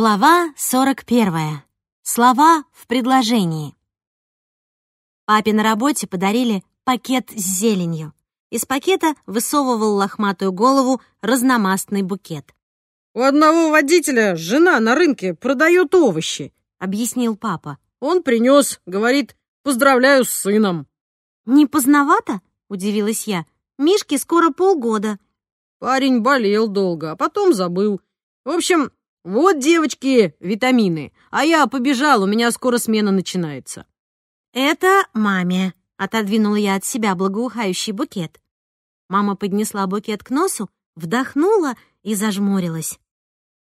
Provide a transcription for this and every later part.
Глава 41. Слова в предложении. Папе на работе подарили пакет с зеленью. Из пакета высовывал лохматую голову разномастный букет. «У одного водителя жена на рынке продает овощи», — объяснил папа. «Он принес, говорит, поздравляю с сыном». «Не поздновато?» — удивилась я. «Мишке скоро полгода». Парень болел долго, а потом забыл. В общем, вот, девочки, витамины. А я побежал, у меня скоро смена начинается. Это маме. Отодвинула я от себя благоухающий букет. Мама поднесла букет к носу, вдохнула и зажмурилась.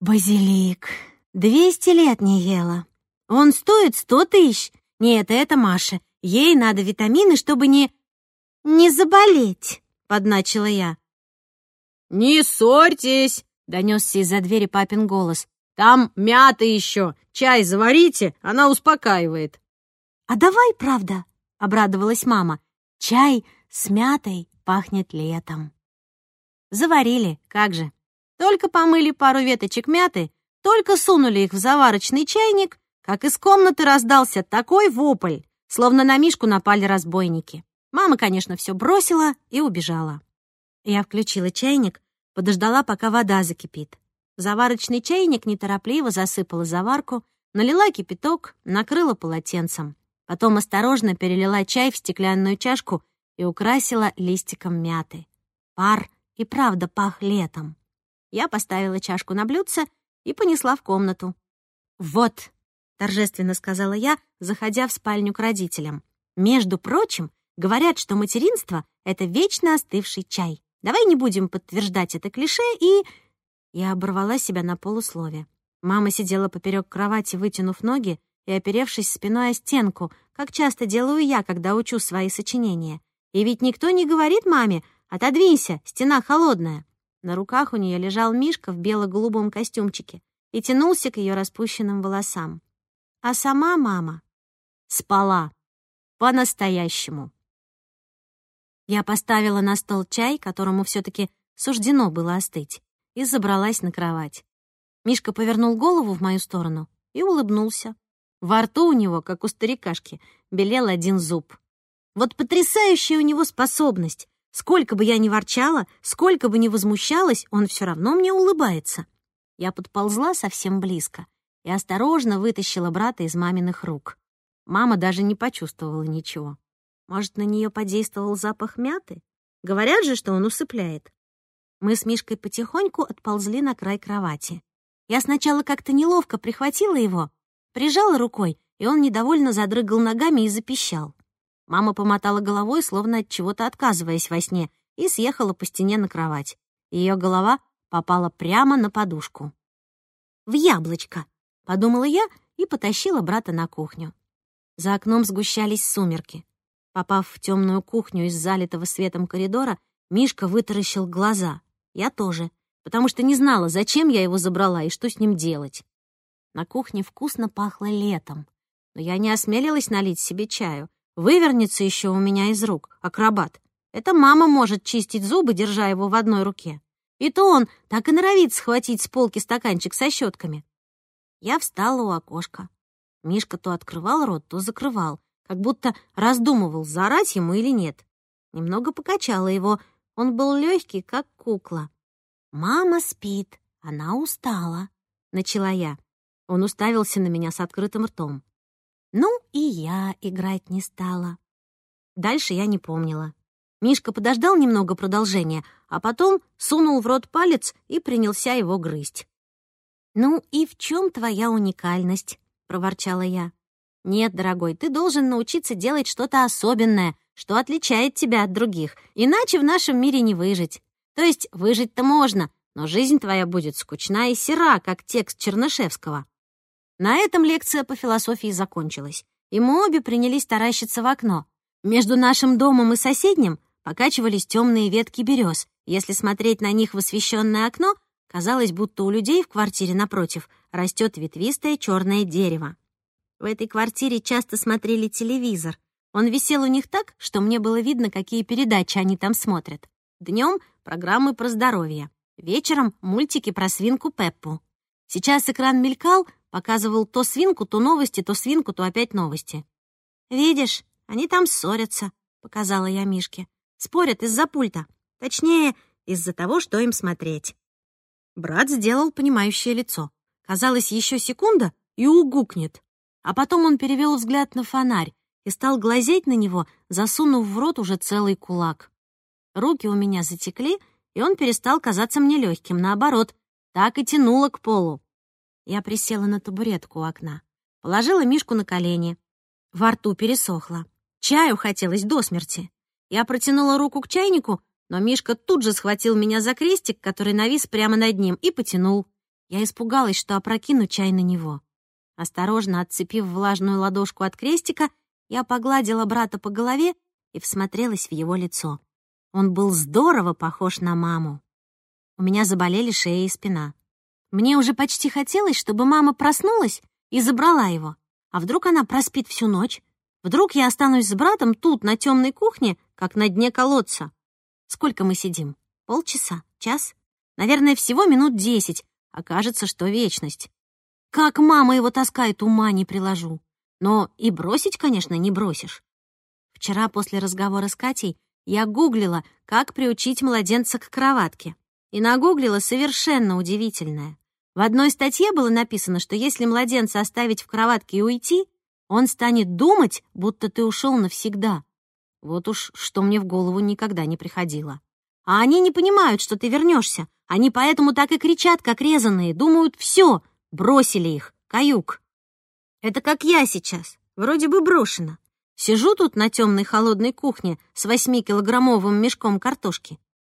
«Базилик. Двести лет не ела. Он стоит сто тысяч. Нет, это Маша. Ей надо витамины, чтобы не... не заболеть», — подначила я. «Не ссорьтесь!» — донесся из-за двери папин голос. «Там мята еще. Чай заварите, она успокаивает». «А давай, правда?» — обрадовалась мама. «Чай с мятой пахнет летом». Заварили, как же. Только помыли пару веточек мяты, только сунули их в заварочный чайник, как из комнаты раздался такой вопль, словно на Мишку напали разбойники. Мама, конечно, все бросила и убежала. Я включила чайник, подождала, пока вода закипит. Заварочный чайник неторопливо засыпала заварку, налила кипяток, накрыла полотенцем. Потом осторожно перелила чай в стеклянную чашку и украсила листиком мяты. Пар и правда пах летом. Я поставила чашку на блюдце и понесла в комнату. «Вот», — торжественно сказала я, заходя в спальню к родителям. «Между прочим, говорят, что материнство — это вечно остывший чай. Давай не будем подтверждать это клише и...» Я оборвала себя на полуслове. Мама сидела поперек кровати, вытянув ноги и оперевшись спиной о стенку, как часто делаю я, когда учу свои сочинения. И ведь никто не говорит маме «Отодвинься, стена холодная». На руках у нее лежал Мишка в бело-голубом костюмчике и тянулся к ее распущенным волосам. А сама мама спала. По-настоящему. Я поставила на стол чай, которому все таки суждено было остыть, и забралась на кровать. Мишка повернул голову в мою сторону и улыбнулся. Во рту у него, как у старикашки, белел один зуб. Вот потрясающая у него способность. Сколько бы я ни ворчала, сколько бы ни возмущалась, он все равно мне улыбается. Я подползла совсем близко и осторожно вытащила брата из маминых рук. Мама даже не почувствовала ничего. Может, на нее подействовал запах мяты? Говорят же, что он усыпляет. Мы с Мишкой потихоньку отползли на край кровати. Я сначала как-то неловко прихватила его, прижала рукой, и он недовольно задрыгал ногами и запищал. Мама помотала головой, словно от чего-то отказываясь во сне, и съехала по стене на кровать. Ее голова попала прямо на подушку. «В яблочко!» — подумала я и потащила брата на кухню. За окном сгущались сумерки. Попав в темную кухню из залитого светом коридора, Мишка вытаращил глаза. Я тоже, потому что не знала, зачем я его забрала и что с ним делать. На кухне вкусно пахло летом, но я не осмелилась налить себе чаю. Вывернется еще у меня из рук, акробат. Это мама может чистить зубы, держа его в одной руке. И то он так и норовит схватить с полки стаканчик со щетками. Я встала у окошка. Мишка то открывал рот, то закрывал, как будто раздумывал, заорать ему или нет. Немного покачала его. Он был легкий, как кукла. «Мама спит, она устала», — начала я. Он уставился на меня с открытым ртом. Ну, и я играть не стала. Дальше я не помнила. Мишка подождал немного продолжения, а потом сунул в рот палец и принялся его грызть. «Ну и в чем твоя уникальность?» — проворчала я. Нет, дорогой, ты должен научиться делать что-то особенное, что отличает тебя от других, иначе в нашем мире не выжить. То есть выжить-то можно, но жизнь твоя будет скучна и сера, как текст Чернышевского. На этом лекция по философии закончилась, и мы обе принялись таращиться в окно. Между нашим домом и соседним покачивались темные ветки берез. Если смотреть на них в освещенное окно, казалось, будто у людей в квартире напротив растет ветвистое черное дерево. В этой квартире часто смотрели телевизор. Он висел у них так, что мне было видно, какие передачи они там смотрят. Днем программы про здоровье, вечером мультики про свинку Пеппу. Сейчас экран мелькал, показывал то свинку, то новости, то свинку, то опять новости. «Видишь, они там ссорятся», — показала я Мишке. «Спорят из-за пульта. Точнее, из-за того, что им смотреть». Брат сделал понимающее лицо. Казалось, еще секунда и угукнет. А потом он перевел взгляд на фонарь и стал глазеть на него, засунув в рот уже целый кулак. Руки у меня затекли, и он перестал казаться мне легким, наоборот, так и тянуло к полу. Я присела на табуретку у окна, положила Мишку на колени. Во рту пересохло. Чаю хотелось до смерти. Я протянула руку к чайнику, но Мишка тут же схватил меня за крестик, который навис прямо над ним, и потянул. Я испугалась, что опрокину чай на него. Осторожно отцепив влажную ладошку от крестика, я погладила брата по голове и всмотрелась в его лицо. Он был здорово похож на маму. У меня заболели шея и спина. Мне уже почти хотелось, чтобы мама проснулась и забрала его. А вдруг она проспит всю ночь? Вдруг я останусь с братом тут, на темной кухне, как на дне колодца? Сколько мы сидим? Полчаса? Час? Наверное, всего минут десять. Окажется, что вечность. Как мама его таскает, ума не приложу. Но и бросить, конечно, не бросишь. Вчера после разговора с Катей я гуглила, как приучить младенца к кроватке. И нагуглила совершенно удивительное. В одной статье было написано, что если младенца оставить в кроватке и уйти, он станет думать, будто ты ушел навсегда. Вот уж что мне в голову никогда не приходило. А они не понимают, что ты вернешься. Они поэтому так и кричат, как резаные, думают, все, бросили их, каюк. Это как я сейчас, вроде бы брошена. Сижу тут на темной холодной кухне с восьмикилограммовым мешком картошки.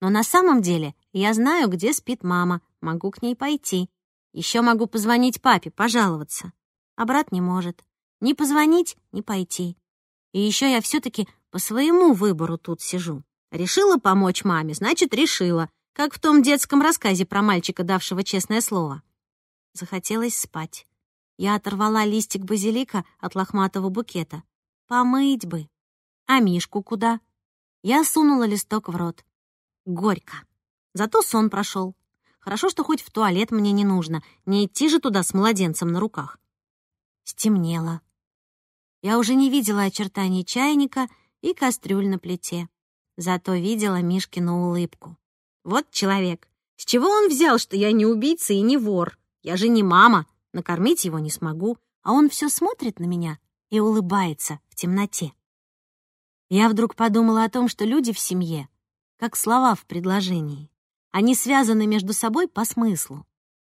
Но на самом деле я знаю, где спит мама, могу к ней пойти. Еще могу позвонить папе, пожаловаться. А брат не может. Ни позвонить, ни пойти. И еще я все-таки по своему выбору тут сижу. Решила помочь маме, значит, решила, как в том детском рассказе про мальчика, давшего честное слово. Захотелось спать. Я оторвала листик базилика от лохматого букета. Помыть бы. А Мишку куда? Я сунула листок в рот. Горько. Зато сон прошел. Хорошо, что хоть в туалет мне не нужно. Не идти же туда с младенцем на руках. Стемнело. Я уже не видела очертаний чайника и кастрюль на плите. Зато видела Мишкину улыбку. Вот человек. С чего он взял, что я не убийца и не вор? Я же не мама, накормить его не смогу. А он все смотрит на меня и улыбается в темноте. Я вдруг подумала о том, что люди в семье, как слова в предложении, они связаны между собой по смыслу.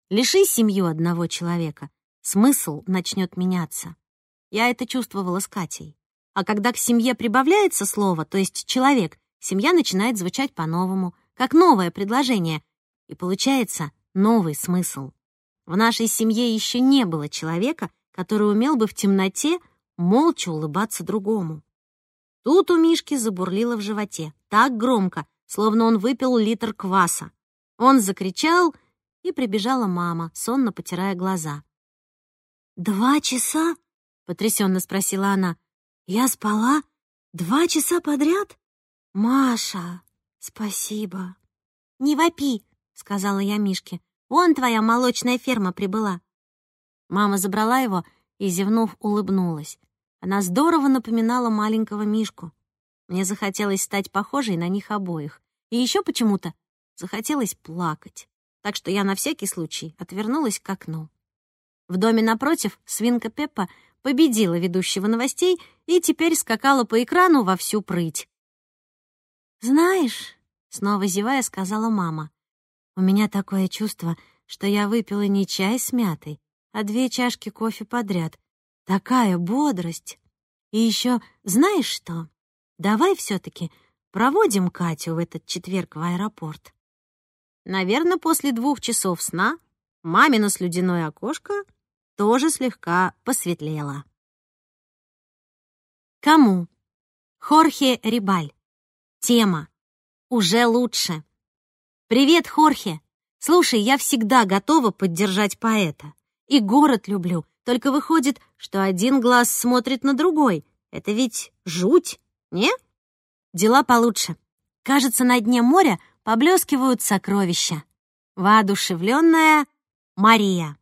Лиши семью одного человека, смысл начнет меняться. Я это чувствовала с Катей. А когда к семье прибавляется слово, то есть человек, семья начинает звучать по-новому, как новое предложение, и получается новый смысл. В нашей семье еще не было человека, который умел бы в темноте молча улыбаться другому. Тут у Мишки забурлило в животе, так громко, словно он выпил литр кваса. Он закричал, и прибежала мама, сонно потирая глаза. «Два часа?» — потрясенно спросила она. «Я спала два часа подряд? Маша, спасибо». «Не вопи», — сказала я Мишке. «Вон твоя молочная ферма прибыла». Мама забрала его и, зевнув, улыбнулась. Она здорово напоминала маленького Мишку. Мне захотелось стать похожей на них обоих. И еще почему-то захотелось плакать. Так что я на всякий случай отвернулась к окну. В доме напротив свинка Пеппа победила ведущего новостей и теперь скакала по экрану во всю прыть. «Знаешь», — снова зевая сказала мама, «у меня такое чувство, что я выпила не чай с мятой, а две чашки кофе подряд, Такая бодрость. И еще, знаешь что? Давай все-таки проводим Катю в этот четверг в аэропорт. Наверное, после двух часов сна мамино слюдяное окошко тоже слегка посветлело. Кому? Хорхе Рибаль. Тема. Уже лучше. Привет, Хорхе. Слушай, я всегда готова поддержать поэта. И город люблю, только выходит, что один глаз смотрит на другой. Это ведь жуть, не? Дела получше. Кажется, на дне моря поблескивают сокровища. Воодушевленная Мария.